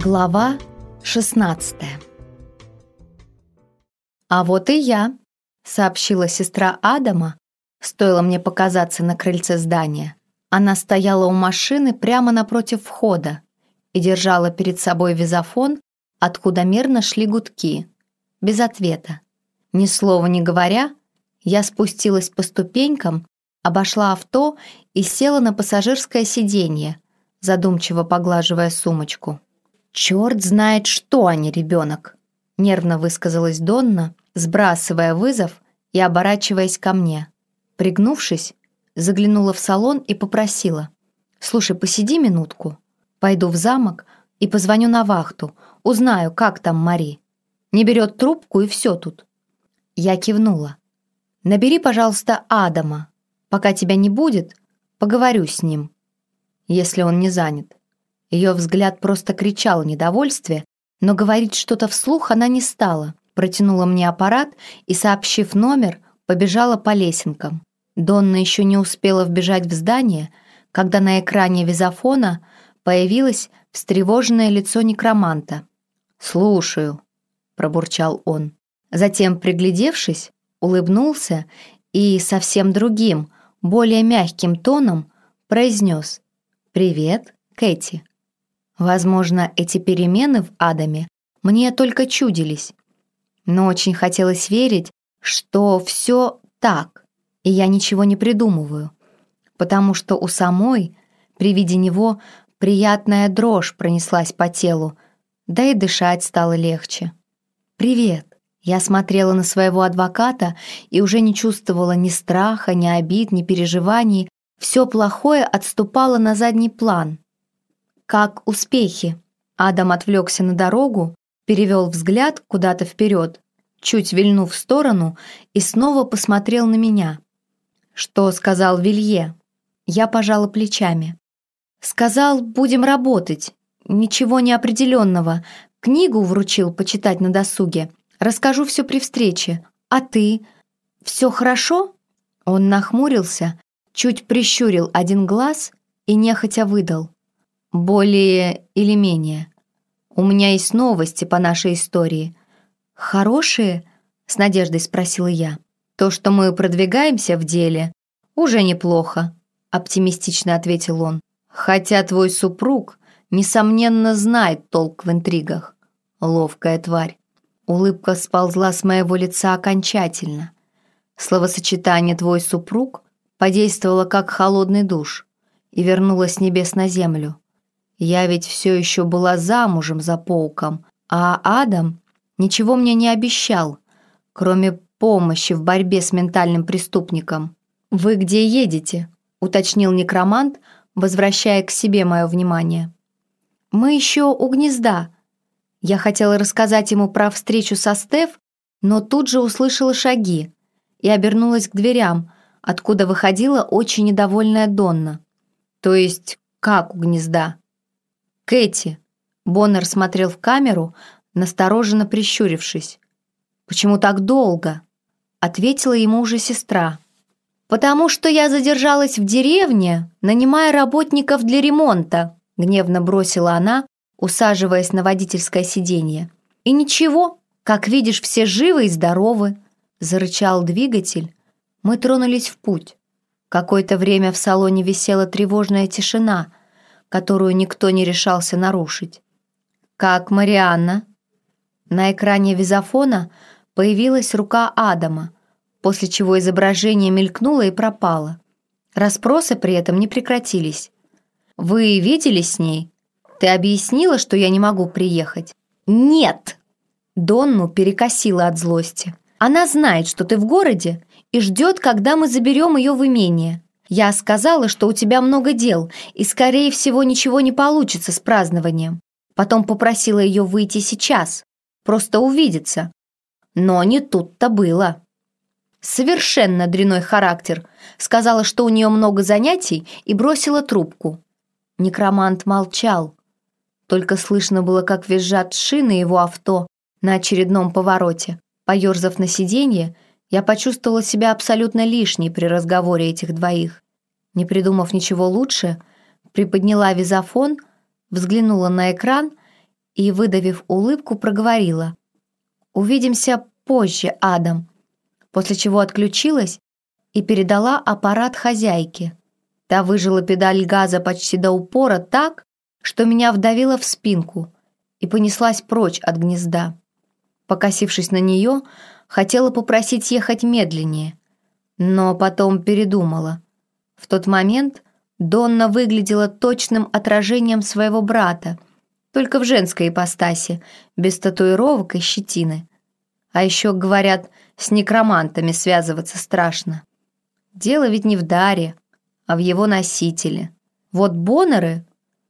Глава 16 «А вот и я», — сообщила сестра Адама, стоило мне показаться на крыльце здания. Она стояла у машины прямо напротив входа и держала перед собой визофон, откуда мерно шли гудки. Без ответа. Ни слова не говоря, я спустилась по ступенькам, обошла авто и села на пассажирское сиденье, задумчиво поглаживая сумочку. «Черт знает что, а не ребенок!» нервно высказалась Донна, сбрасывая вызов и оборачиваясь ко мне. Пригнувшись, заглянула в салон и попросила. «Слушай, посиди минутку. Пойду в замок и позвоню на вахту, узнаю, как там Мари. Не берет трубку и все тут». Я кивнула. «Набери, пожалуйста, Адама. Пока тебя не будет, поговорю с ним, если он не занят». Ее взгляд просто кричал недовольствие, но говорить что-то вслух она не стала. Протянула мне аппарат и, сообщив номер, побежала по лесенкам. Донна еще не успела вбежать в здание, когда на экране визофона появилось встревоженное лицо некроманта. «Слушаю», — пробурчал он. Затем, приглядевшись, улыбнулся и совсем другим, более мягким тоном произнес «Привет, Кэти». Возможно, эти перемены в Адаме мне только чудились, но очень хотелось верить, что все так, и я ничего не придумываю, потому что у самой при виде него приятная дрожь пронеслась по телу, да и дышать стало легче. «Привет!» Я смотрела на своего адвоката и уже не чувствовала ни страха, ни обид, ни переживаний. Все плохое отступало на задний план. «Как успехи?» Адам отвлекся на дорогу, перевел взгляд куда-то вперед, чуть вильнув в сторону и снова посмотрел на меня. «Что сказал Вилье?» Я пожала плечами. «Сказал, будем работать. Ничего неопределенного. Книгу вручил почитать на досуге. Расскажу все при встрече. А ты? Все хорошо?» Он нахмурился, чуть прищурил один глаз и нехотя выдал. Более или менее. У меня есть новости по нашей истории. Хорошие? С надеждой спросила я. То, что мы продвигаемся в деле, уже неплохо, оптимистично ответил он. Хотя твой супруг, несомненно, знает толк в интригах. Ловкая тварь. Улыбка сползла с моего лица окончательно. Словосочетание «твой супруг» подействовало как холодный душ и вернуло с небес на землю. Я ведь все еще была замужем за Поуком, а Адам ничего мне не обещал, кроме помощи в борьбе с ментальным преступником. «Вы где едете?» — уточнил некромант, возвращая к себе мое внимание. «Мы еще у гнезда». Я хотела рассказать ему про встречу со Стеф, но тут же услышала шаги и обернулась к дверям, откуда выходила очень недовольная Донна. «То есть как у гнезда?» «Кэти!» Боннер смотрел в камеру, настороженно прищурившись. «Почему так долго?» Ответила ему уже сестра. «Потому что я задержалась в деревне, нанимая работников для ремонта», гневно бросила она, усаживаясь на водительское сиденье. «И ничего, как видишь, все живы и здоровы», зарычал двигатель. Мы тронулись в путь. Какое-то время в салоне висела тревожная тишина, которую никто не решался нарушить. «Как Марианна?» На экране визофона появилась рука Адама, после чего изображение мелькнуло и пропало. Распросы при этом не прекратились. «Вы виделись с ней? Ты объяснила, что я не могу приехать?» «Нет!» Донну перекосила от злости. «Она знает, что ты в городе и ждет, когда мы заберем ее в имение. Я сказала, что у тебя много дел, и, скорее всего, ничего не получится с празднованием. Потом попросила ее выйти сейчас, просто увидеться. Но не тут-то было. Совершенно дряной характер. Сказала, что у нее много занятий, и бросила трубку. Некромант молчал. Только слышно было, как визжат шины его авто на очередном повороте. Поерзав на сиденье, я почувствовала себя абсолютно лишней при разговоре этих двоих. Не придумав ничего лучше, приподняла визофон, взглянула на экран и, выдавив улыбку, проговорила. «Увидимся позже, Адам», после чего отключилась и передала аппарат хозяйке. Та выжила педаль газа почти до упора так, что меня вдавило в спинку и понеслась прочь от гнезда. Покосившись на нее, хотела попросить ехать медленнее, но потом передумала. В тот момент Донна выглядела точным отражением своего брата, только в женской ипостаси, без татуировок и щетины. А еще, говорят, с некромантами связываться страшно. Дело ведь не в даре, а в его носителе. Вот Боннеры,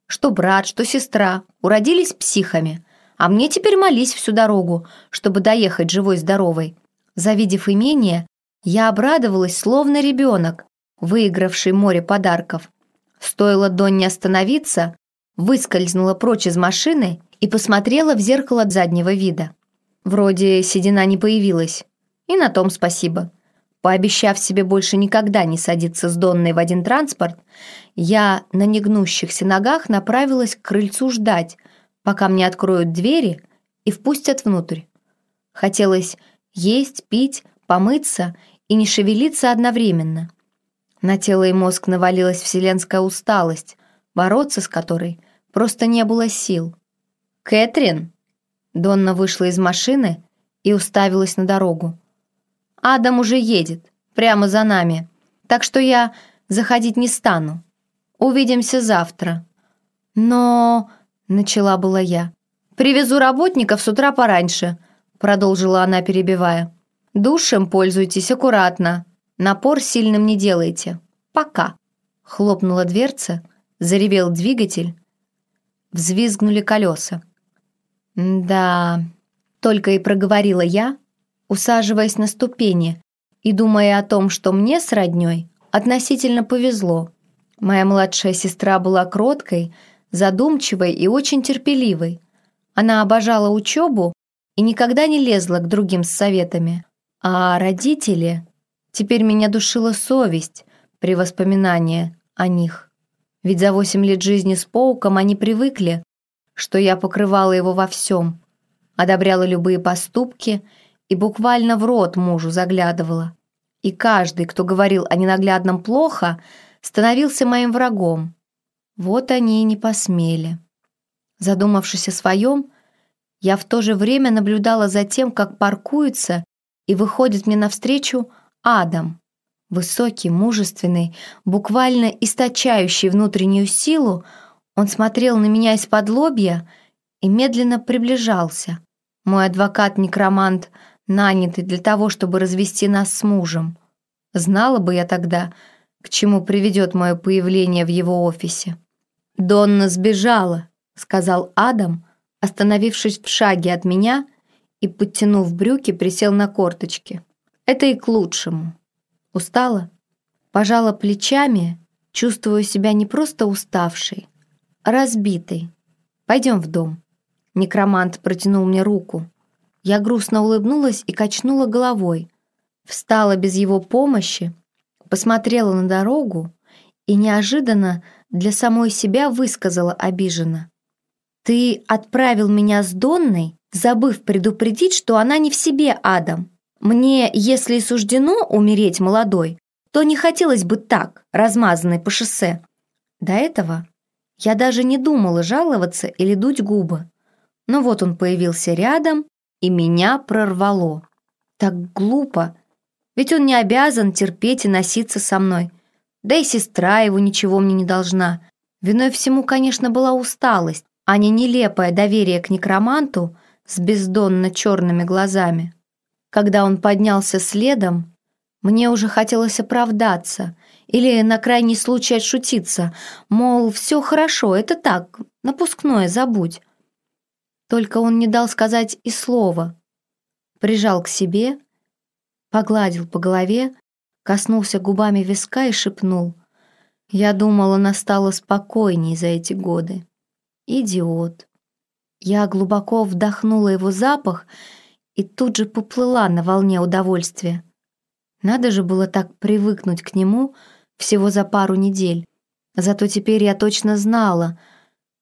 что брат, что сестра, уродились психами, а мне теперь молись всю дорогу, чтобы доехать живой-здоровой. Завидев имение, я обрадовалась, словно ребенок, выигравший море подарков. Стоило Донне остановиться, выскользнула прочь из машины и посмотрела в зеркало заднего вида. Вроде седина не появилась. И на том спасибо. Пообещав себе больше никогда не садиться с Донной в один транспорт, я на негнущихся ногах направилась к крыльцу ждать, пока мне откроют двери и впустят внутрь. Хотелось есть, пить, помыться и не шевелиться одновременно. На тело и мозг навалилась вселенская усталость, бороться с которой просто не было сил. «Кэтрин!» Донна вышла из машины и уставилась на дорогу. Адам уже едет, прямо за нами, так что я заходить не стану. Увидимся завтра». «Но...» — начала была я. «Привезу работников с утра пораньше», — продолжила она, перебивая. «Душем пользуйтесь аккуратно. Напор сильным не делайте. Пока». Хлопнула дверца, заревел двигатель. Взвизгнули колеса. «Да...» — только и проговорила я, усаживаясь на ступени и думая о том, что мне с роднёй относительно повезло. Моя младшая сестра была кроткой, задумчивой и очень терпеливой. Она обожала учебу и никогда не лезла к другим с советами. А родители... Теперь меня душила совесть при воспоминании о них. Ведь за восемь лет жизни с Пауком они привыкли, что я покрывала его во всем, одобряла любые поступки и буквально в рот мужу заглядывала. И каждый, кто говорил о ненаглядном плохо, становился моим врагом. Вот они и не посмели. Задумавшись о своем, я в то же время наблюдала за тем, как паркуется и выходит мне навстречу Адам. Высокий, мужественный, буквально источающий внутреннюю силу, он смотрел на меня из-под лобья и медленно приближался. Мой адвокат-некромант нанятый для того, чтобы развести нас с мужем. Знала бы я тогда, к чему приведет мое появление в его офисе. «Донна сбежала», — сказал Адам, остановившись в шаге от меня и, подтянув брюки, присел на корточки. «Это и к лучшему». Устала? Пожала плечами, чувствуя себя не просто уставшей, а разбитой. «Пойдем в дом». Некромант протянул мне руку. Я грустно улыбнулась и качнула головой. Встала без его помощи, посмотрела на дорогу и неожиданно для самой себя высказала обиженно. «Ты отправил меня с Донной, забыв предупредить, что она не в себе, Адам. Мне, если и суждено умереть молодой, то не хотелось бы так, размазанной по шоссе. До этого я даже не думала жаловаться или дуть губы. Но вот он появился рядом и меня прорвало. Так глупо, ведь он не обязан терпеть и носиться со мной. Да и сестра его ничего мне не должна. Виной всему, конечно, была усталость, а не нелепое доверие к некроманту с бездонно черными глазами. Когда он поднялся следом, мне уже хотелось оправдаться или на крайний случай отшутиться, мол, все хорошо, это так, напускное, забудь. Только он не дал сказать и слова. Прижал к себе, погладил по голове, коснулся губами виска и шепнул. Я думала, она стала спокойней за эти годы. Идиот. Я глубоко вдохнула его запах и тут же поплыла на волне удовольствия. Надо же было так привыкнуть к нему всего за пару недель. Зато теперь я точно знала,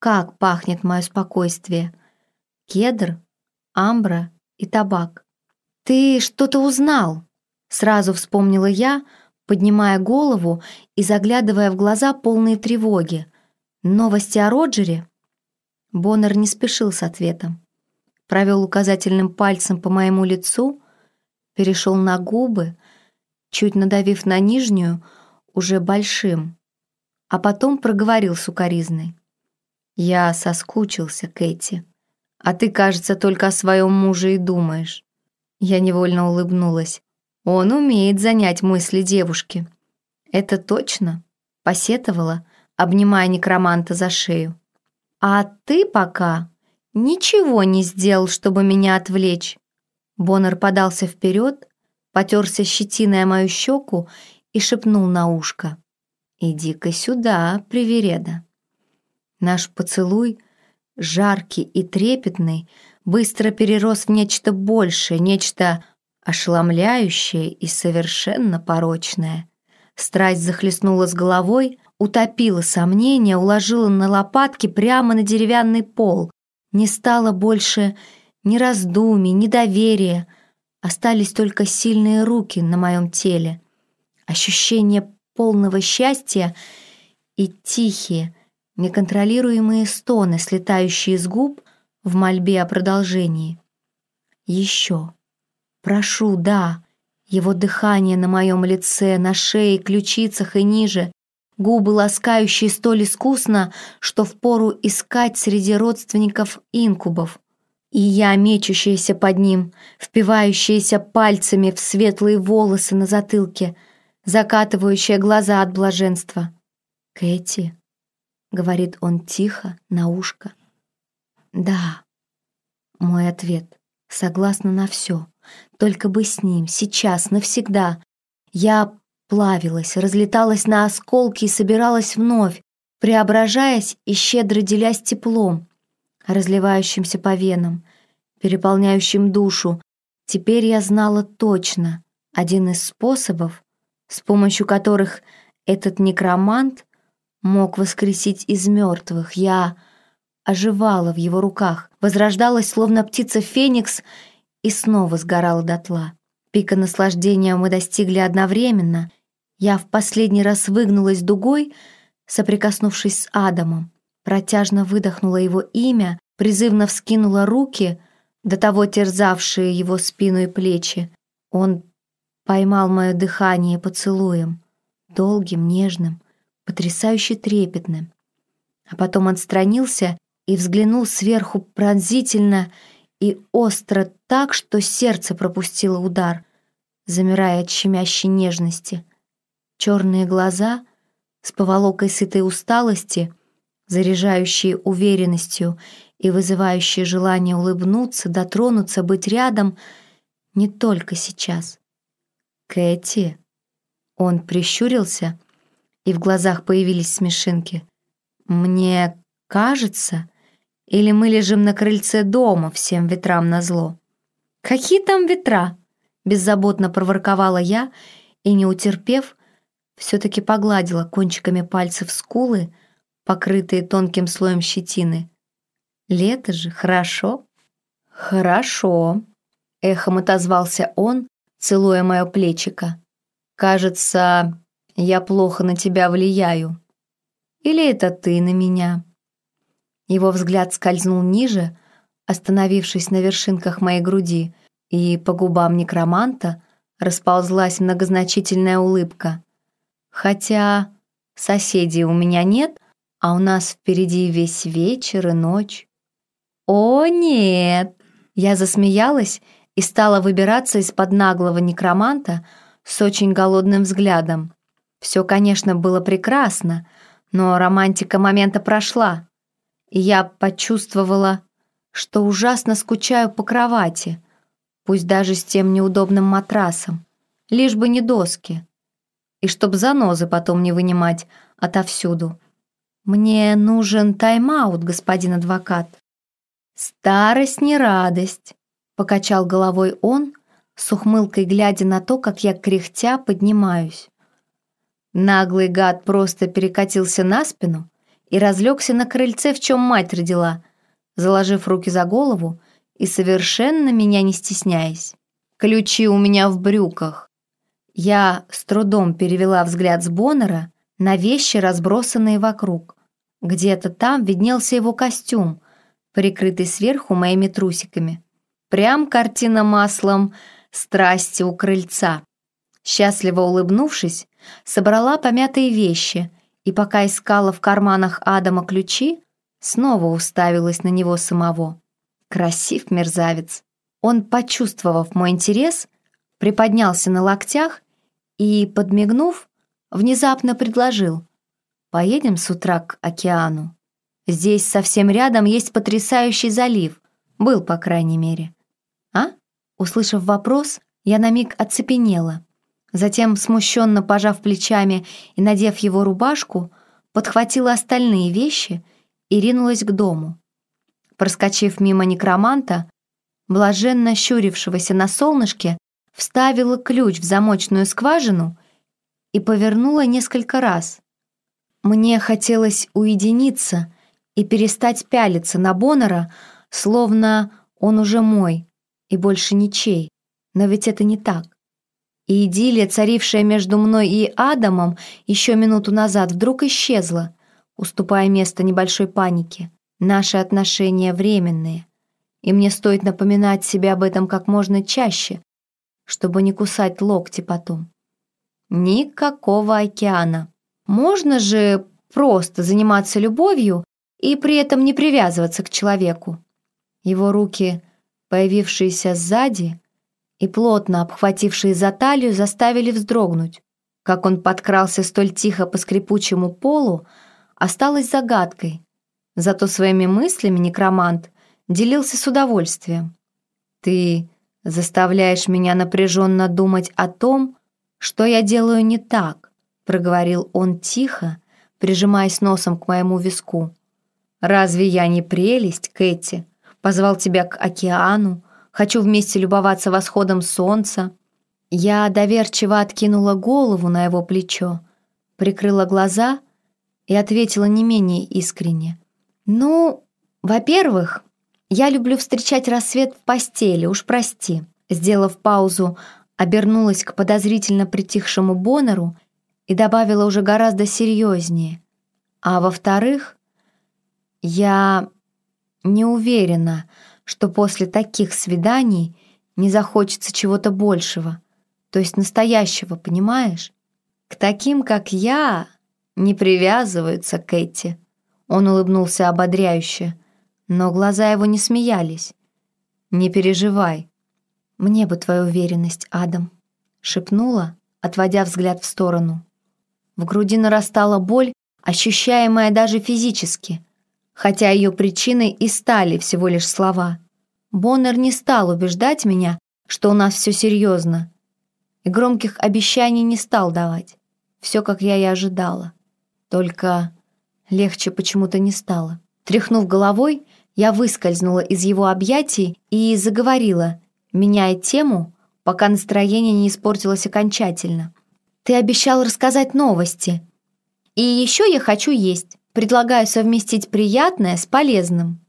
как пахнет мое спокойствие — кедр, амбра и табак. «Ты что-то узнал?» Сразу вспомнила я, поднимая голову и заглядывая в глаза полные тревоги. «Новости о Роджере?» Боннер не спешил с ответом. Провел указательным пальцем по моему лицу, перешел на губы, чуть надавив на нижнюю, уже большим, а потом проговорил сукоризной. «Я соскучился, Кэти, а ты, кажется, только о своем муже и думаешь». Я невольно улыбнулась. Он умеет занять мысли девушки. Это точно, посетовала, обнимая некроманта за шею. А ты пока ничего не сделал, чтобы меня отвлечь. Боннер подался вперед, потерся щетиной о мою щеку и шепнул на ушко. «Иди-ка сюда, привереда». Наш поцелуй, жаркий и трепетный, быстро перерос в нечто большее, нечто ошеломляющее и совершенно порочное. Страсть захлестнула с головой, утопила сомнения, уложила на лопатки прямо на деревянный пол. Не стало больше ни раздумий, ни доверия. Остались только сильные руки на моем теле. Ощущение полного счастья и тихие, неконтролируемые стоны, слетающие с губ в мольбе о продолжении. Еще. Прошу, да. Его дыхание на моем лице, на шее, ключицах и ниже. Губы, ласкающие столь искусно, что впору искать среди родственников инкубов. И я, мечущаяся под ним, впивающаяся пальцами в светлые волосы на затылке, закатывающая глаза от блаженства. «Кэти», — говорит он тихо, на ушко. «Да», — мой ответ, согласна на все. Только бы с ним, сейчас, навсегда. Я плавилась, разлеталась на осколки и собиралась вновь, преображаясь и щедро делясь теплом, разливающимся по венам, переполняющим душу. Теперь я знала точно один из способов, с помощью которых этот некромант мог воскресить из мертвых. Я оживала в его руках, возрождалась, словно птица Феникс, и снова сгорала дотла. Пика наслаждения мы достигли одновременно. Я в последний раз выгнулась дугой, соприкоснувшись с Адамом, протяжно выдохнула его имя, призывно вскинула руки, до того терзавшие его спину и плечи. Он поймал мое дыхание поцелуем, долгим, нежным, потрясающе трепетным. А потом отстранился и взглянул сверху пронзительно и остро так, что сердце пропустило удар, замирая от щемящей нежности. Черные глаза с поволокой сытой усталости, заряжающие уверенностью и вызывающие желание улыбнуться, дотронуться, быть рядом не только сейчас. «Кэти!» Он прищурился, и в глазах появились смешинки. «Мне кажется, или мы лежим на крыльце дома всем ветрам назло?» «Какие там ветра?» — беззаботно проворковала я и, не утерпев, все-таки погладила кончиками пальцев скулы, покрытые тонким слоем щетины. «Лето же, хорошо?» «Хорошо», — эхом отозвался он, целуя мое плечико. «Кажется, я плохо на тебя влияю. Или это ты на меня?» Его взгляд скользнул ниже, остановившись на вершинках моей груди, и по губам некроманта расползлась многозначительная улыбка. Хотя соседей у меня нет, а у нас впереди весь вечер и ночь. «О, нет!» Я засмеялась и стала выбираться из-под наглого некроманта с очень голодным взглядом. Все, конечно, было прекрасно, но романтика момента прошла я почувствовала, что ужасно скучаю по кровати, пусть даже с тем неудобным матрасом, лишь бы не доски, и чтоб занозы потом не вынимать отовсюду. Мне нужен тайм-аут, господин адвокат. Старость не радость, покачал головой он, с ухмылкой глядя на то, как я кряхтя поднимаюсь. Наглый гад просто перекатился на спину и разлегся на крыльце, в чем мать родила. заложив руки за голову и совершенно меня не стесняясь. «Ключи у меня в брюках». Я с трудом перевела взгляд с Боннера на вещи, разбросанные вокруг. Где-то там виднелся его костюм, прикрытый сверху моими трусиками. Прям картина маслом страсти у крыльца. Счастливо улыбнувшись, собрала помятые вещи и пока искала в карманах Адама ключи, снова уставилась на него самого. Красив мерзавец. Он, почувствовав мой интерес, приподнялся на локтях и, подмигнув, внезапно предложил «Поедем с утра к океану. Здесь совсем рядом есть потрясающий залив. Был, по крайней мере». «А?» Услышав вопрос, я на миг оцепенела. Затем, смущенно пожав плечами и надев его рубашку, подхватила остальные вещи и ринулась к дому. Проскочив мимо некроманта, блаженно щурившегося на солнышке, вставила ключ в замочную скважину и повернула несколько раз. Мне хотелось уединиться и перестать пялиться на Боннера, словно он уже мой и больше ничей. Но ведь это не так. И идиллия, царившая между мной и Адамом еще минуту назад, вдруг исчезла, уступая место небольшой панике. Наши отношения временные, и мне стоит напоминать себе об этом как можно чаще, чтобы не кусать локти потом. Никакого океана. Можно же просто заниматься любовью и при этом не привязываться к человеку. Его руки, появившиеся сзади, и плотно обхватившие за талию заставили вздрогнуть. Как он подкрался столь тихо по скрипучему полу, осталось загадкой. Зато своими мыслями некромант делился с удовольствием. «Ты заставляешь меня напряженно думать о том, что я делаю не так», проговорил он тихо, прижимаясь носом к моему виску. «Разве я не прелесть, Кэти? Позвал тебя к океану, Хочу вместе любоваться восходом солнца. Я доверчиво откинула голову на его плечо, прикрыла глаза и ответила не менее искренне. «Ну, во-первых, я люблю встречать рассвет в постели, уж прости». Сделав паузу, обернулась к подозрительно притихшему Боннеру и добавила уже гораздо серьезнее. А во-вторых, я не уверена, что после таких свиданий не захочется чего-то большего, то есть настоящего, понимаешь? К таким, как я, не привязываются Кэти. Он улыбнулся ободряюще, но глаза его не смеялись. «Не переживай. Мне бы твою уверенность, Адам», — шепнула, отводя взгляд в сторону. В груди нарастала боль, ощущаемая даже физически хотя ее причиной и стали всего лишь слова. Боннер не стал убеждать меня, что у нас все серьезно, и громких обещаний не стал давать. Все, как я и ожидала. Только легче почему-то не стало. Тряхнув головой, я выскользнула из его объятий и заговорила, меняя тему, пока настроение не испортилось окончательно. «Ты обещал рассказать новости. И еще я хочу есть. Предлагаю совместить приятное с полезным.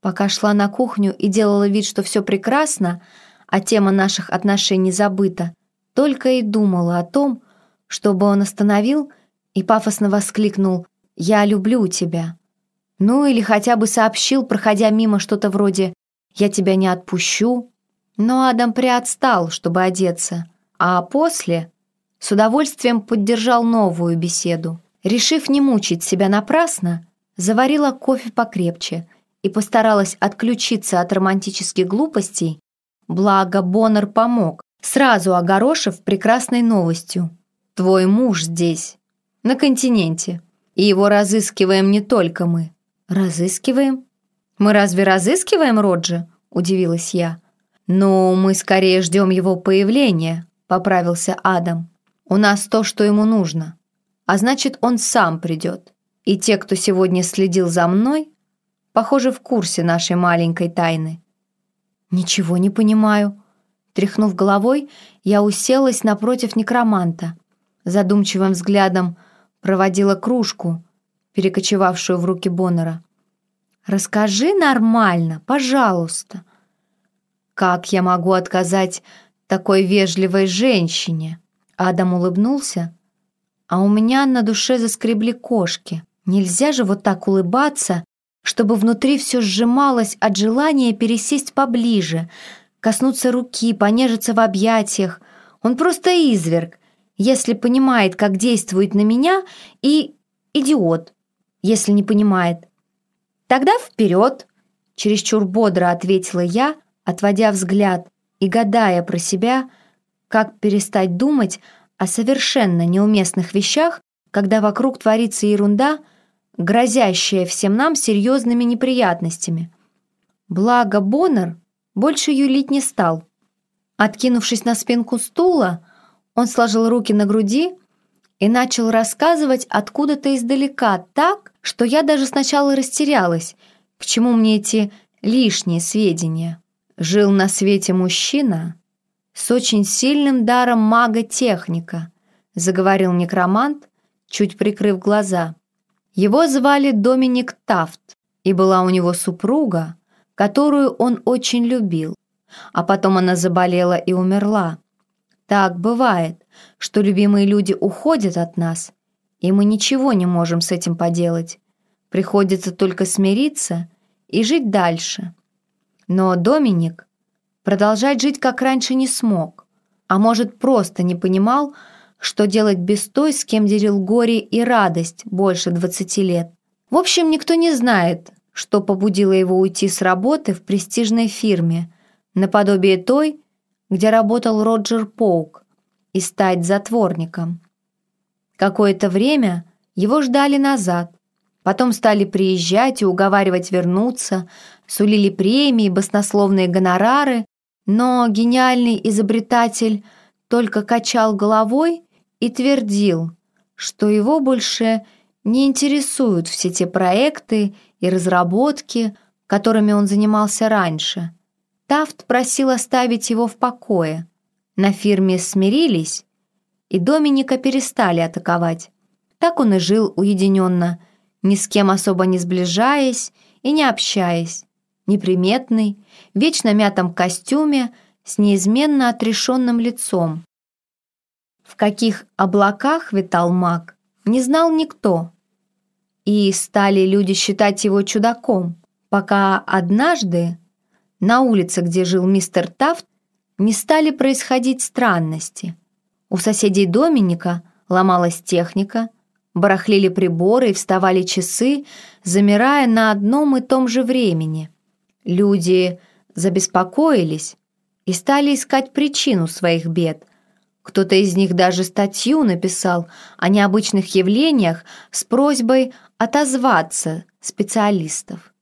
Пока шла на кухню и делала вид, что все прекрасно, а тема наших отношений забыта, только и думала о том, чтобы он остановил и пафосно воскликнул «Я люблю тебя». Ну или хотя бы сообщил, проходя мимо что-то вроде «Я тебя не отпущу». Но Адам приотстал, чтобы одеться, а после с удовольствием поддержал новую беседу. Решив не мучить себя напрасно, заварила кофе покрепче и постаралась отключиться от романтических глупостей, благо Боннер помог, сразу огорошив прекрасной новостью. «Твой муж здесь, на континенте, и его разыскиваем не только мы». «Разыскиваем? Мы разве разыскиваем Роджи?» – удивилась я. «Ну, мы скорее ждем его появления», – поправился Адам. «У нас то, что ему нужно» а значит, он сам придет. И те, кто сегодня следил за мной, похоже, в курсе нашей маленькой тайны. «Ничего не понимаю». Тряхнув головой, я уселась напротив некроманта. Задумчивым взглядом проводила кружку, перекочевавшую в руки Боннера. Расскажи нормально, пожалуйста. Как я могу отказать такой вежливой женщине? Адам улыбнулся, а у меня на душе заскребли кошки. Нельзя же вот так улыбаться, чтобы внутри все сжималось от желания пересесть поближе, коснуться руки, понежиться в объятиях. Он просто изверг, если понимает, как действует на меня, и идиот, если не понимает. «Тогда вперед!» — чересчур бодро ответила я, отводя взгляд и гадая про себя, как перестать думать о совершенно неуместных вещах, когда вокруг творится ерунда, грозящая всем нам серьезными неприятностями. Благо Боннер больше юлить не стал. Откинувшись на спинку стула, он сложил руки на груди и начал рассказывать откуда-то издалека так, что я даже сначала растерялась, к чему мне эти лишние сведения. Жил на свете мужчина с очень сильным даром мага-техника, заговорил некромант, чуть прикрыв глаза. Его звали Доминик Тафт, и была у него супруга, которую он очень любил. А потом она заболела и умерла. Так бывает, что любимые люди уходят от нас, и мы ничего не можем с этим поделать. Приходится только смириться и жить дальше. Но Доминик продолжать жить как раньше не смог, а может просто не понимал, что делать без той, с кем делил горе и радость больше 20 лет. В общем, никто не знает, что побудило его уйти с работы в престижной фирме, наподобие той, где работал Роджер Поук, и стать затворником. Какое-то время его ждали назад, потом стали приезжать и уговаривать вернуться, сулили премии, баснословные гонорары, но гениальный изобретатель только качал головой и твердил, что его больше не интересуют все те проекты и разработки, которыми он занимался раньше. Тафт просил оставить его в покое. На фирме смирились, и Доминика перестали атаковать. Так он и жил уединенно, ни с кем особо не сближаясь и не общаясь. Неприметный, вечно мятом костюме, с неизменно отрешенным лицом. В каких облаках витал маг, не знал никто. И стали люди считать его чудаком, пока однажды на улице, где жил мистер Тафт, не стали происходить странности. У соседей Доминика ломалась техника, барахлили приборы и вставали часы, замирая на одном и том же времени. Люди забеспокоились и стали искать причину своих бед. Кто-то из них даже статью написал о необычных явлениях с просьбой отозваться специалистов.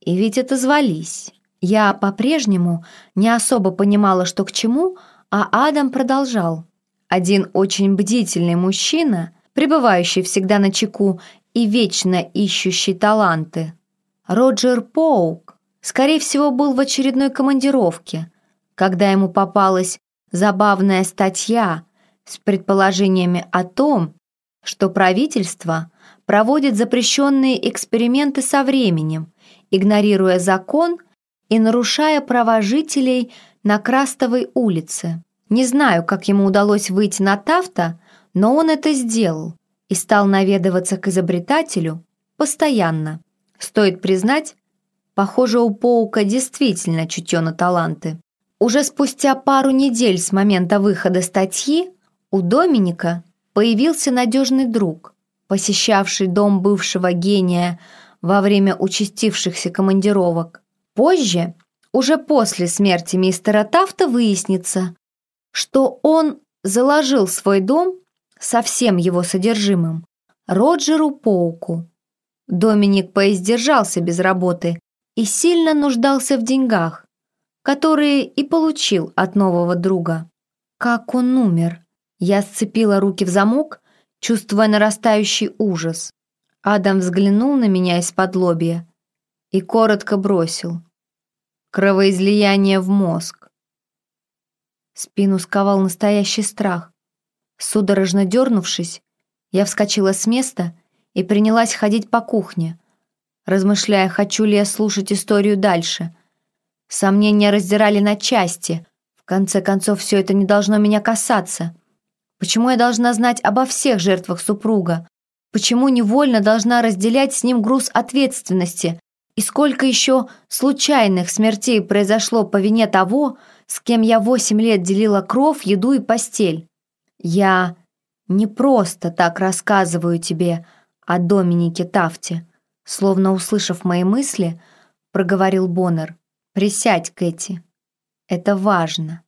И ведь отозвались. Я по-прежнему не особо понимала, что к чему, а Адам продолжал. Один очень бдительный мужчина, пребывающий всегда на чеку и вечно ищущий таланты. Роджер Поук, скорее всего, был в очередной командировке, когда ему попалась забавная статья с предположениями о том, что правительство проводит запрещенные эксперименты со временем, игнорируя закон и нарушая права жителей на Крастовой улице. Не знаю, как ему удалось выйти на Тафта, но он это сделал и стал наведываться к изобретателю постоянно. Стоит признать, похоже, у Поука действительно чутье на таланты. Уже спустя пару недель с момента выхода статьи у Доминика появился надежный друг, посещавший дом бывшего гения во время участившихся командировок. Позже, уже после смерти мистера Тафта, выяснится, что он заложил свой дом со всем его содержимым Роджеру Поуку. Доминик поиздержался без работы и сильно нуждался в деньгах, которые и получил от нового друга. Как он умер? Я сцепила руки в замок, чувствуя нарастающий ужас. Адам взглянул на меня из-под лобья и коротко бросил. Кровоизлияние в мозг. Спину сковал настоящий страх. Судорожно дернувшись, я вскочила с места и принялась ходить по кухне, размышляя, хочу ли я слушать историю дальше. Сомнения раздирали на части. В конце концов, все это не должно меня касаться. Почему я должна знать обо всех жертвах супруга? Почему невольно должна разделять с ним груз ответственности? И сколько еще случайных смертей произошло по вине того, с кем я восемь лет делила кров, еду и постель? Я не просто так рассказываю тебе о Доминике Тафте. Словно услышав мои мысли, проговорил Боннер. «Присядь, Кэти. Это важно».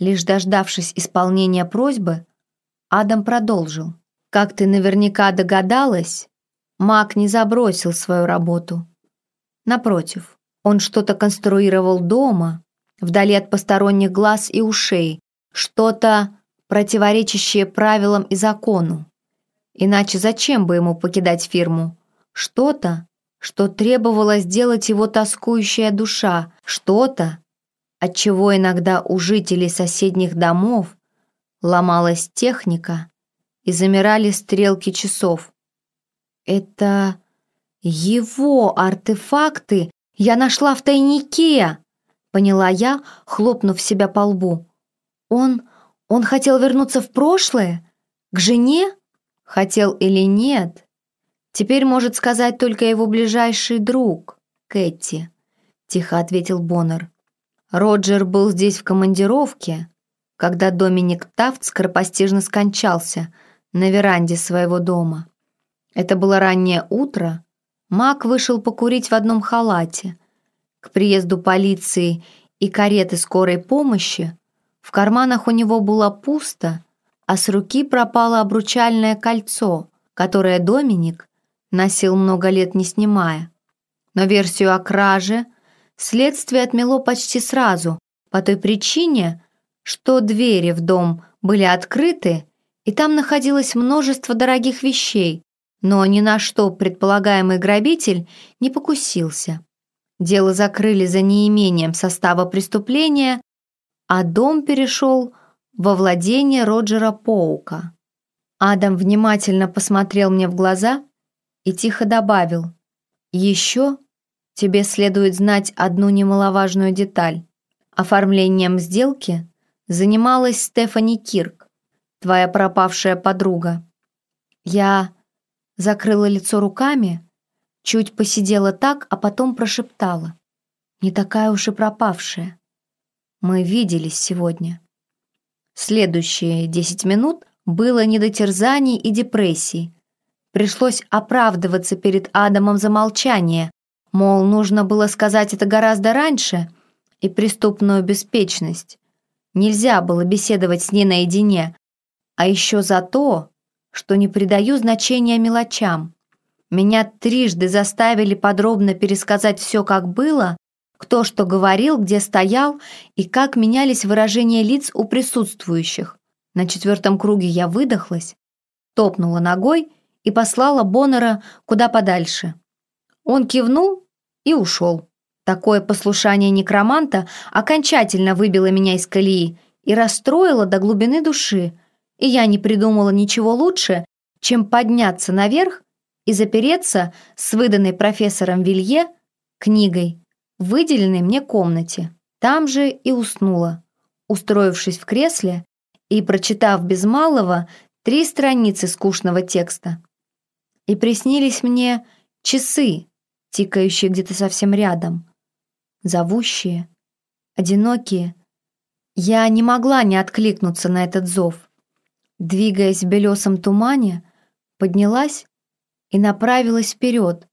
Лишь дождавшись исполнения просьбы, Адам продолжил. «Как ты наверняка догадалась, Мак не забросил свою работу. Напротив, он что-то конструировал дома, вдали от посторонних глаз и ушей, что-то, противоречащее правилам и закону. Иначе зачем бы ему покидать фирму? Что-то, что требовало сделать его тоскующая душа, что-то, от чего иногда у жителей соседних домов ломалась техника и замирали стрелки часов. Это его артефакты я нашла в тайнике, поняла я, хлопнув себя по лбу. Он, он хотел вернуться в прошлое? К жене? Хотел или нет? Теперь может сказать только его ближайший друг, Кэти, тихо ответил Боннер. Роджер был здесь в командировке, когда Доминик Тафт скоропостижно скончался на веранде своего дома. Это было раннее утро. Мак вышел покурить в одном халате. К приезду полиции и кареты скорой помощи в карманах у него было пусто, а с руки пропало обручальное кольцо, которое Доминик носил много лет не снимая. Но версию о краже следствие отмело почти сразу, по той причине, что двери в дом были открыты, и там находилось множество дорогих вещей, но ни на что предполагаемый грабитель не покусился. Дело закрыли за неимением состава преступления, а дом перешел во владение Роджера Поука. Адам внимательно посмотрел мне в глаза и тихо добавил, «Еще тебе следует знать одну немаловажную деталь. Оформлением сделки занималась Стефани Кирк, твоя пропавшая подруга. Я закрыла лицо руками, чуть посидела так, а потом прошептала. Не такая уж и пропавшая. Мы виделись сегодня. Следующие десять минут было не до терзаний и депрессий. Пришлось оправдываться перед Адамом за молчание, мол, нужно было сказать это гораздо раньше, и преступную беспечность. Нельзя было беседовать с ней наедине. А еще за то, что не придаю значения мелочам. Меня трижды заставили подробно пересказать все, как было, кто что говорил, где стоял и как менялись выражения лиц у присутствующих. На четвертом круге я выдохлась, топнула ногой и послала Боннера куда подальше. Он кивнул и ушел. Такое послушание некроманта окончательно выбило меня из колеи и расстроило до глубины души, и я не придумала ничего лучше, чем подняться наверх и запереться с выданной профессором Вилье книгой в выделенной мне комнате. Там же и уснула, устроившись в кресле и прочитав без малого три страницы скучного текста. И приснились мне часы, тикающие где-то совсем рядом, зовущие, одинокие. Я не могла не откликнуться на этот зов. Двигаясь в белесом тумане, поднялась и направилась вперед,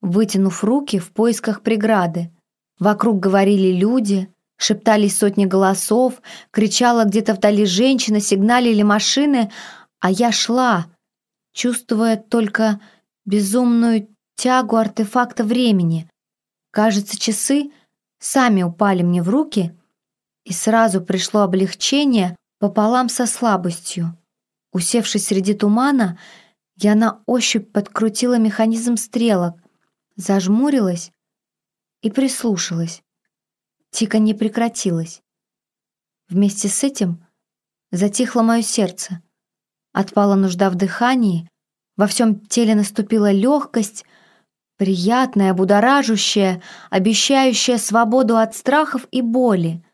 вытянув руки в поисках преграды. Вокруг говорили люди, шептались сотни голосов, кричала где-то вдали женщина, сигналили машины, а я шла, чувствуя только безумную тягу артефакта времени. Кажется, часы — сами упали мне в руки, и сразу пришло облегчение пополам со слабостью. Усевшись среди тумана, я на ощупь подкрутила механизм стрелок, зажмурилась и прислушалась. Тика не прекратилась. Вместе с этим затихло мое сердце. Отпала нужда в дыхании, во всем теле наступила легкость, Приятное, будоражущее, обещающее свободу от страхов и боли.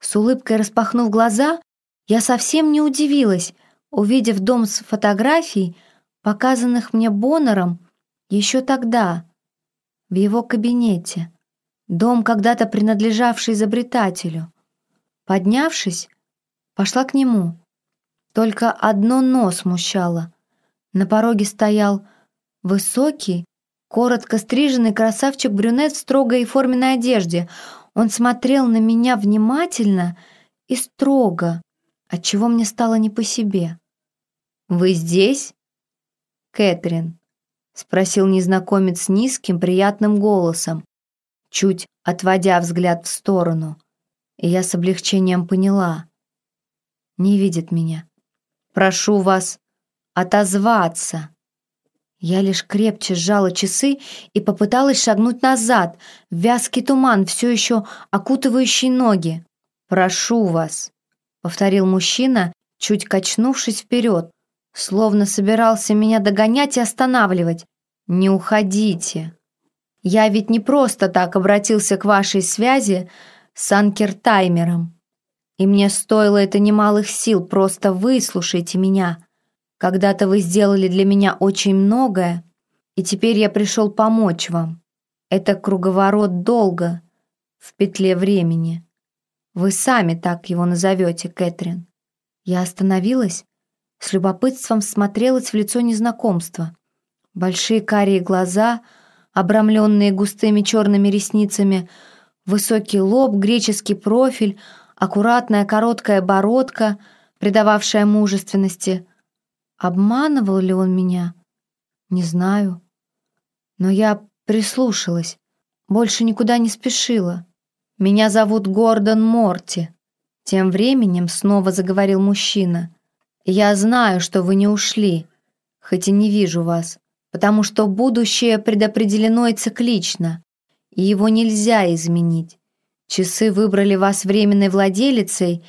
С улыбкой распахнув глаза, я совсем не удивилась, увидев дом с фотографий, показанных мне Боннером еще тогда, в его кабинете. Дом, когда-то принадлежавший изобретателю. Поднявшись, пошла к нему. Только одно нос смущало. На пороге стоял высокий, коротко стриженный красавчик-брюнет в строгой и форменной одежде. Он смотрел на меня внимательно и строго, отчего мне стало не по себе. «Вы здесь?» «Кэтрин», — спросил незнакомец низким, приятным голосом, чуть отводя взгляд в сторону. И я с облегчением поняла. Не видит меня. «Прошу вас отозваться». Я лишь крепче сжала часы и попыталась шагнуть назад, вязкий туман, все еще окутывающий ноги. «Прошу вас», — повторил мужчина, чуть качнувшись вперед, словно собирался меня догонять и останавливать. «Не уходите. Я ведь не просто так обратился к вашей связи с анкертаймером. И мне стоило это немалых сил, просто выслушайте меня. Когда-то вы сделали для меня очень многое, и теперь я пришел помочь вам. Это круговорот долга в петле времени. Вы сами так его назовете, Кэтрин. Я остановилась, с любопытством смотрелась в лицо незнакомства. Большие карие глаза, обрамленные густыми черными ресницами, высокий лоб, греческий профиль, аккуратная короткая бородка, придававшая мужественности. Обманывал ли он меня? Не знаю. Но я прислушалась, больше никуда не спешила. «Меня зовут Гордон Морти», — тем временем снова заговорил мужчина. «Я знаю, что вы не ушли, хоть и не вижу вас, потому что будущее предопределено и циклично, и его нельзя изменить. Часы выбрали вас временной владелицей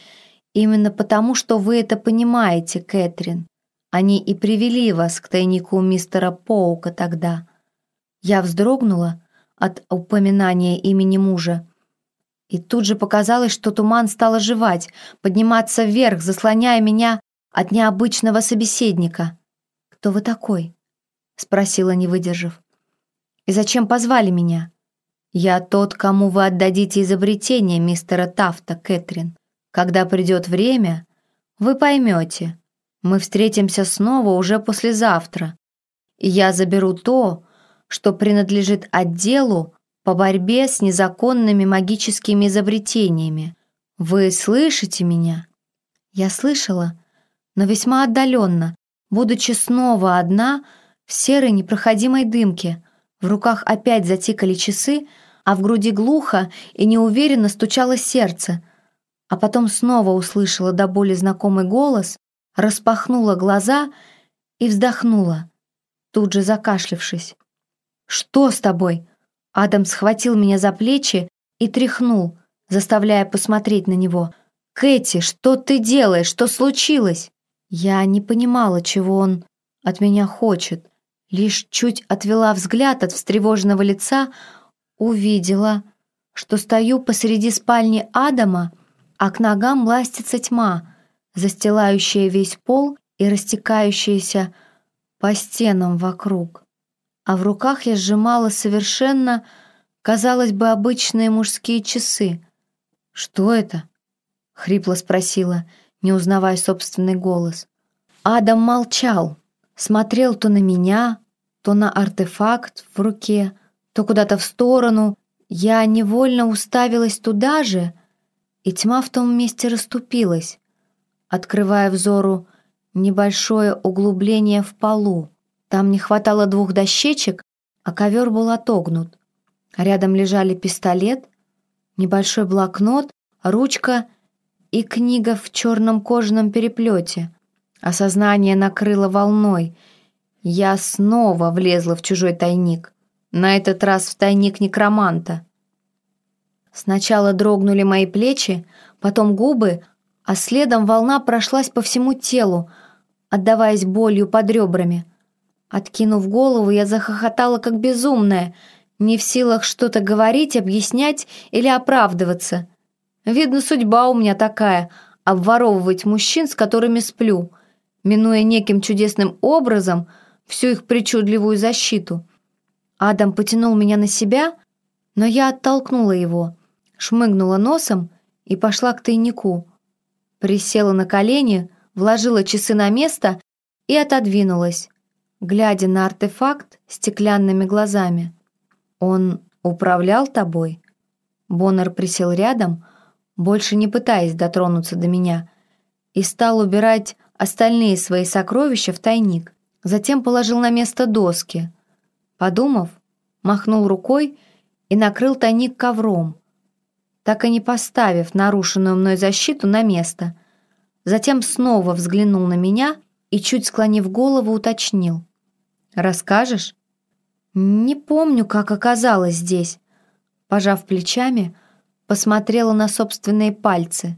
именно потому, что вы это понимаете, Кэтрин. Они и привели вас к тайнику мистера Поука тогда». Я вздрогнула от упоминания имени мужа, и тут же показалось, что туман стал оживать, подниматься вверх, заслоняя меня от необычного собеседника. «Кто вы такой?» — спросила, не выдержав. «И зачем позвали меня?» «Я тот, кому вы отдадите изобретение мистера Тафта, Кэтрин. Когда придет время, вы поймете. Мы встретимся снова уже послезавтра, и я заберу то, что принадлежит отделу по борьбе с незаконными магическими изобретениями. Вы слышите меня? Я слышала, но весьма отдаленно, будучи снова одна в серой непроходимой дымке. В руках опять затикали часы, а в груди глухо и неуверенно стучало сердце. А потом снова услышала до боли знакомый голос, распахнула глаза и вздохнула, тут же закашлившись. «Что с тобой?» Адам схватил меня за плечи и тряхнул, заставляя посмотреть на него. «Кэти, что ты делаешь? Что случилось?» Я не понимала, чего он от меня хочет. Лишь чуть отвела взгляд от встревоженного лица, увидела, что стою посреди спальни Адама, а к ногам ластится тьма, застилающая весь пол и растекающаяся по стенам вокруг а в руках я сжимала совершенно, казалось бы, обычные мужские часы. «Что это?» — хрипло спросила, не узнавая собственный голос. Адам молчал, смотрел то на меня, то на артефакт в руке, то куда-то в сторону. Я невольно уставилась туда же, и тьма в том месте расступилась, открывая взору небольшое углубление в полу. Там не хватало двух дощечек, а ковер был отогнут. Рядом лежали пистолет, небольшой блокнот, ручка и книга в черном кожаном переплете. Осознание накрыло волной. Я снова влезла в чужой тайник. На этот раз в тайник некроманта. Сначала дрогнули мои плечи, потом губы, а следом волна прошлась по всему телу, отдаваясь болью под ребрами. Откинув голову, я захохотала как безумная, не в силах что-то говорить, объяснять или оправдываться. Видно, судьба у меня такая — обворовывать мужчин, с которыми сплю, минуя неким чудесным образом всю их причудливую защиту. Адам потянул меня на себя, но я оттолкнула его, шмыгнула носом и пошла к тайнику. Присела на колени, вложила часы на место и отодвинулась, глядя на артефакт стеклянными глазами. «Он управлял тобой?» Боннер присел рядом, больше не пытаясь дотронуться до меня, и стал убирать остальные свои сокровища в тайник. Затем положил на место доски. Подумав, махнул рукой и накрыл тайник ковром, так и не поставив нарушенную мной защиту на место. Затем снова взглянул на меня и, чуть склонив голову, уточнил. «Расскажешь?» «Не помню, как оказалось здесь». Пожав плечами, посмотрела на собственные пальцы.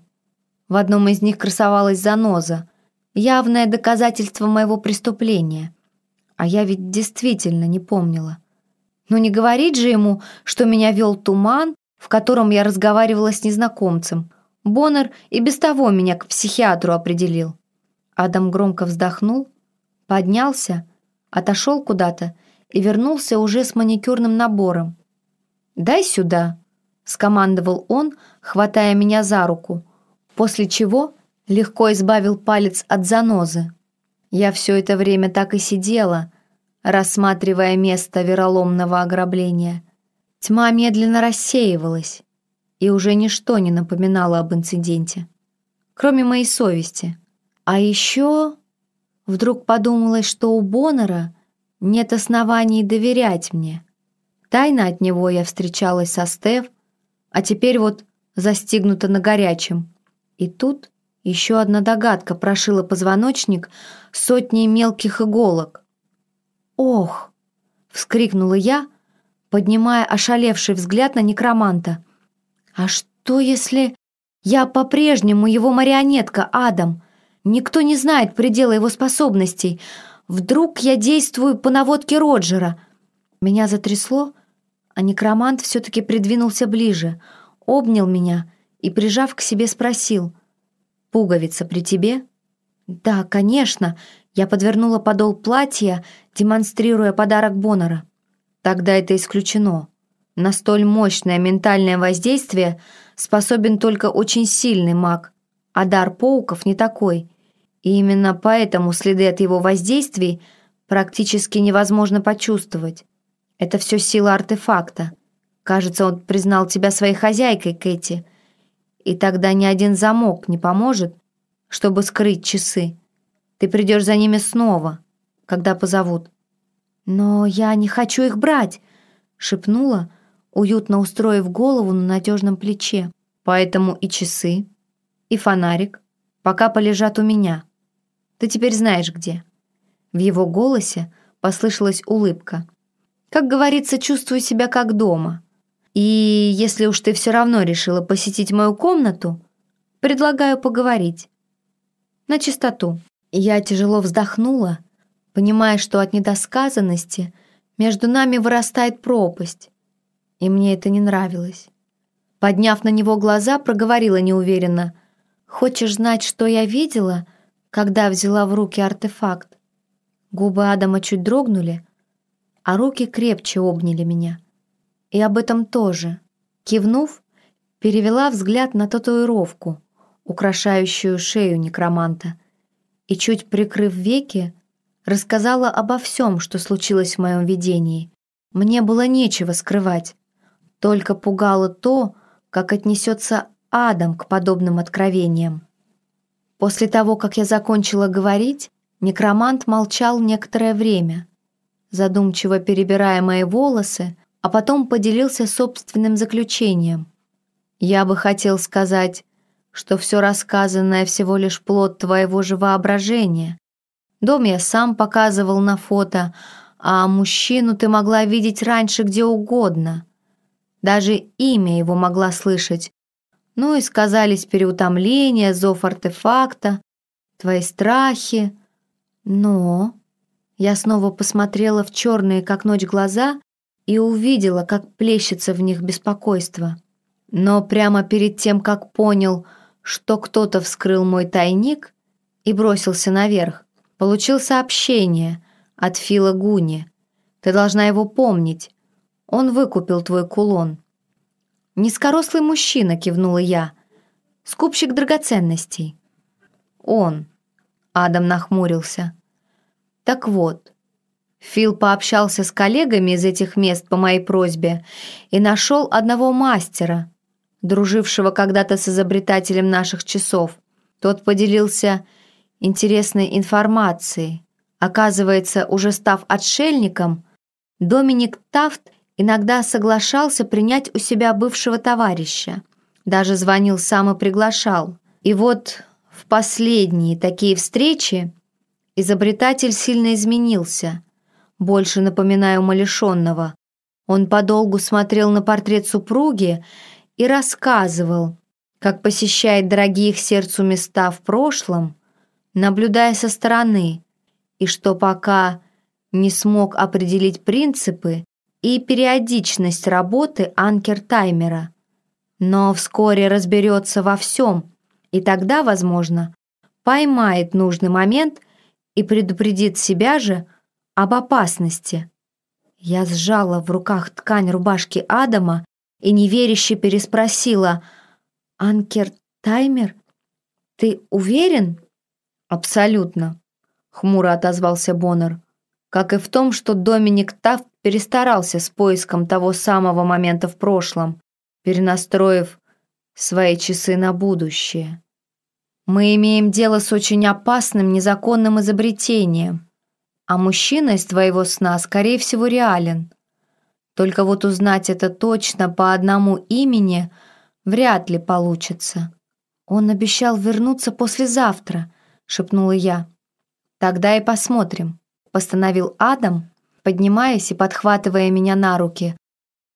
В одном из них красовалась заноза, явное доказательство моего преступления. А я ведь действительно не помнила. Но не говорить же ему, что меня вел туман, в котором я разговаривала с незнакомцем. Боннер и без того меня к психиатру определил. Адам громко вздохнул, поднялся, отошел куда-то и вернулся уже с маникюрным набором. «Дай сюда», — скомандовал он, хватая меня за руку, после чего легко избавил палец от занозы. Я все это время так и сидела, рассматривая место вероломного ограбления. Тьма медленно рассеивалась, и уже ничто не напоминало об инциденте, кроме моей совести. А еще вдруг подумалось, что у Боннера нет оснований доверять мне. Тайно от него я встречалась со Стеф, а теперь вот застигнута на горячем. И тут еще одна догадка прошила позвоночник сотней мелких иголок. «Ох!» — вскрикнула я, поднимая ошалевший взгляд на некроманта. «А что, если я по-прежнему его марионетка, Адам? Никто не знает предела его способностей. Вдруг я действую по наводке Роджера?» Меня затрясло, а некромант все-таки придвинулся ближе, обнял меня и, прижав к себе, спросил — «Пуговица при тебе?» «Да, конечно». Я подвернула подол платья, демонстрируя подарок Боннера. «Тогда это исключено. На столь мощное ментальное воздействие способен только очень сильный маг, а дар пауков не такой. И именно поэтому следы от его воздействий практически невозможно почувствовать. Это все сила артефакта. Кажется, он признал тебя своей хозяйкой, Кэти. И тогда ни один замок не поможет, чтобы скрыть часы. Ты придешь за ними снова, когда позовут. Но я не хочу их брать, шепнула, уютно устроив голову на надежном плече. Поэтому и часы, и фонарик пока полежат у меня. Ты теперь знаешь где. В его голосе послышалась улыбка. Как говорится, чувствую себя как дома. И если уж ты все равно решила посетить мою комнату, предлагаю поговорить. На чистоту. Я тяжело вздохнула, понимая, что от недосказанности между нами вырастает пропасть, и мне это не нравилось. Подняв на него глаза, проговорила неуверенно. «Хочешь знать, что я видела, когда взяла в руки артефакт?» Губы Адама чуть дрогнули, а руки крепче обняли меня и об этом тоже. Кивнув, перевела взгляд на татуировку, украшающую шею некроманта, и, чуть прикрыв веки, рассказала обо всем, что случилось в моем видении. Мне было нечего скрывать, только пугало то, как отнесется Адам к подобным откровениям. После того, как я закончила говорить, некромант молчал некоторое время, задумчиво перебирая мои волосы, а потом поделился собственным заключением. «Я бы хотел сказать, что все рассказанное всего лишь плод твоего же воображения. Дом я сам показывал на фото, а мужчину ты могла видеть раньше где угодно. Даже имя его могла слышать. Ну и сказались переутомление, зов артефакта, твои страхи. Но...» Я снова посмотрела в черные, как ночь, глаза и увидела, как плещется в них беспокойство. Но прямо перед тем, как понял, что кто-то вскрыл мой тайник и бросился наверх, получил сообщение от Фила Гуни. Ты должна его помнить. Он выкупил твой кулон. «Низкорослый мужчина», — кивнула я. «Скупщик драгоценностей». «Он». Адам нахмурился. «Так вот, Фил пообщался с коллегами из этих мест по моей просьбе и нашел одного мастера, дружившего когда-то с изобретателем наших часов. Тот поделился интересной информацией. Оказывается, уже став отшельником, Доминик Тафт иногда соглашался принять у себя бывшего товарища. Даже звонил сам и приглашал. И вот в последние такие встречи изобретатель сильно изменился, больше напоминая умалишенного. Он подолгу смотрел на портрет супруги и рассказывал, как посещает дорогие их сердцу места в прошлом, наблюдая со стороны, и что пока не смог определить принципы и периодичность работы анкер-таймера, но вскоре разберется во всем, и тогда, возможно, поймает нужный момент и предупредит себя же об опасности. Я сжала в руках ткань рубашки Адама и неверяще переспросила «Анкер Таймер, ты уверен?» «Абсолютно», — хмуро отозвался Боннер, как и в том, что Доминик Тафт перестарался с поиском того самого момента в прошлом, перенастроив свои часы на будущее. Мы имеем дело с очень опасным незаконным изобретением, а мужчина из твоего сна, скорее всего, реален. Только вот узнать это точно по одному имени вряд ли получится. Он обещал вернуться послезавтра, шепнула я. Тогда и посмотрим, постановил Адам, поднимаясь и подхватывая меня на руки.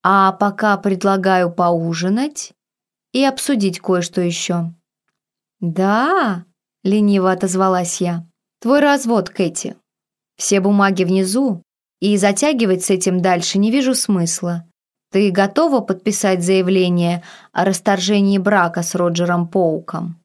А пока предлагаю поужинать и обсудить кое-что еще. Да, лениво отозвалась я. Твой развод, Кэти. Все бумаги внизу, и затягивать с этим дальше не вижу смысла. Ты готова подписать заявление о расторжении брака с Роджером Поуком?»